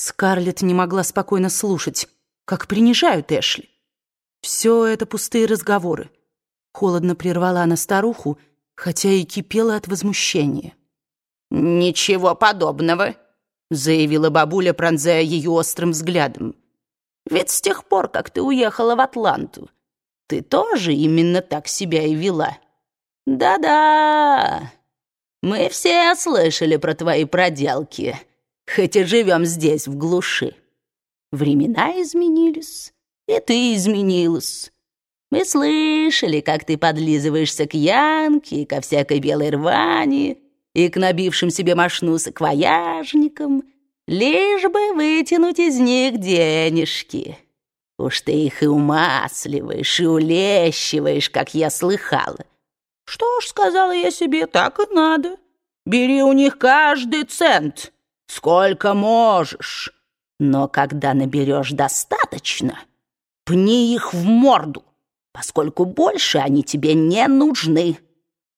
Скарлетт не могла спокойно слушать, как принижают Эшли. Все это пустые разговоры. Холодно прервала она старуху, хотя и кипела от возмущения. «Ничего подобного», — заявила бабуля, пронзая ее острым взглядом. «Ведь с тех пор, как ты уехала в Атланту, ты тоже именно так себя и вела. Да-да, мы все слышали про твои проделки, хоть и живем здесь, в глуши. Времена изменились, и ты изменилась. Мы слышали, как ты подлизываешься к Янке, ко всякой белой рвани и к набившим себе мошну саквояжникам, лишь бы вытянуть из них денежки. Уж ты их и умасливаешь, и улещиваешь, как я слыхала. Что ж, сказала я себе, так и надо. Бери у них каждый цент, сколько можешь. Но когда наберешь достаточно, пни их в морду, поскольку больше они тебе не нужны.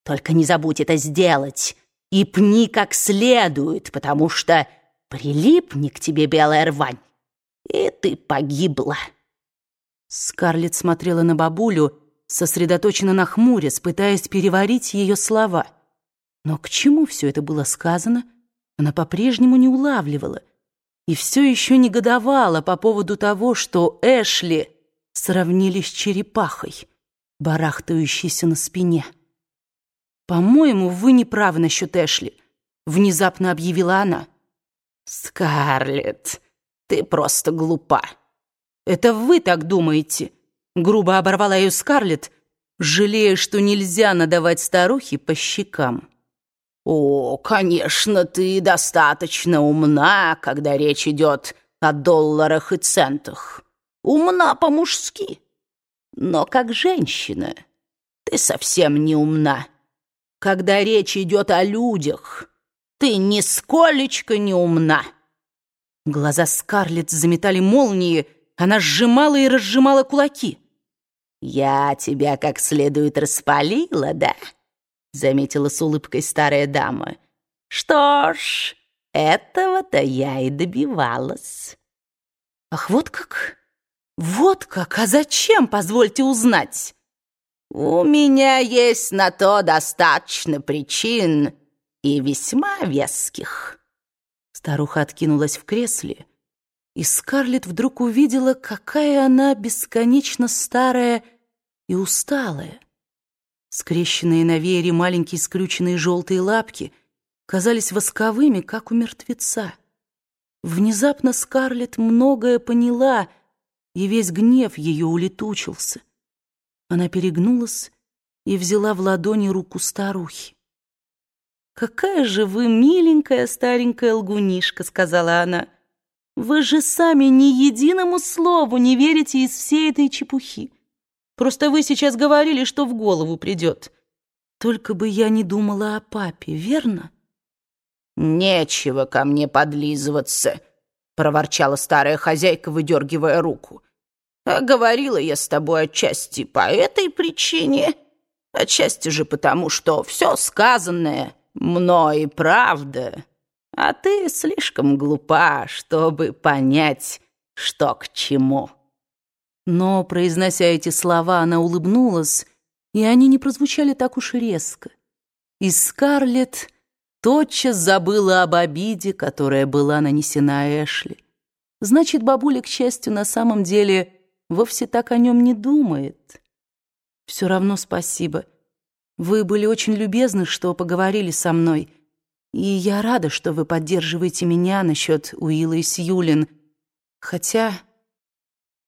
Только не забудь это сделать и пни как следует, потому что прилипни к тебе белая рвань, и ты погибла». Скарлетт смотрела на бабулю, сосредоточенно нахмурясь, пытаясь переварить ее слова. Но к чему все это было сказано, она по-прежнему не улавливала и все еще негодовала по поводу того, что Эшли сравнили с черепахой, барахтающейся на спине. «По-моему, вы не правы насчет Эшли», — внезапно объявила она. «Скарлетт, ты просто глупа». «Это вы так думаете?» — грубо оборвала ее Скарлетт, жалея, что нельзя надавать старухе по щекам. «О, конечно, ты достаточно умна, когда речь идет о долларах и центах. Умна по-мужски. Но как женщина ты совсем не умна. Когда речь идет о людях, ты нисколечко не умна». Глаза Скарлетт заметали молнии, она сжимала и разжимала кулаки. «Я тебя как следует распалила, да?» — заметила с улыбкой старая дама. «Что ж, этого-то я и добивалась». «Ах, вот как? Вот как? А зачем, позвольте узнать?» «У меня есть на то достаточно причин и весьма веских». Старуха откинулась в кресле, и Скарлетт вдруг увидела, какая она бесконечно старая и усталая. Скрещенные на веере маленькие скрюченные желтые лапки казались восковыми, как у мертвеца. Внезапно Скарлетт многое поняла, и весь гнев ее улетучился. Она перегнулась и взяла в ладони руку старухи. «Какая же вы миленькая старенькая лгунишка», — сказала она. «Вы же сами ни единому слову не верите из всей этой чепухи. Просто вы сейчас говорили, что в голову придет. Только бы я не думала о папе, верно?» «Нечего ко мне подлизываться», — проворчала старая хозяйка, выдергивая руку. «А говорила я с тобой отчасти по этой причине, отчасти же потому, что все сказанное мной правда, а ты слишком глупа, чтобы понять, что к чему». Но, произнося эти слова, она улыбнулась, и они не прозвучали так уж резко. И Скарлетт тотчас забыла об обиде, которая была нанесена Эшли. Значит, бабуля, к счастью, на самом деле вовсе так о нем не думает. Все равно спасибо. Вы были очень любезны, что поговорили со мной, и я рада, что вы поддерживаете меня насчет Уилла и Сьюлин, хотя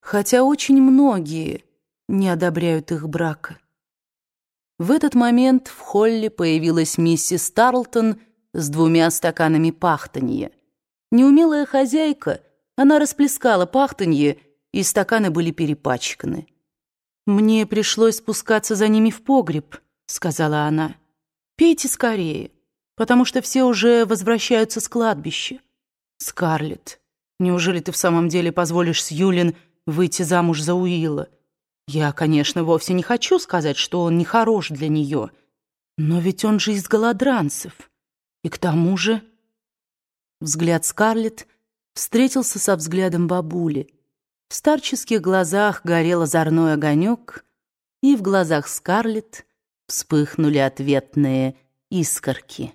хотя очень многие не одобряют их брака. В этот момент в холле появилась миссис Тарлтон с двумя стаканами пахтанья. Неумелая хозяйка, она расплескала пахтанье, и стаканы были перепачканы. «Мне пришлось спускаться за ними в погреб», — сказала она. «Пейте скорее, потому что все уже возвращаются с кладбища. Скарлетт, неужели ты в самом деле позволишь Сьюлин выйти замуж за Уилла. Я, конечно, вовсе не хочу сказать, что он не хорош для нее, но ведь он же из голодранцев. И к тому же... Взгляд Скарлетт встретился со взглядом бабули. В старческих глазах горел озорной огонек, и в глазах Скарлетт вспыхнули ответные искорки.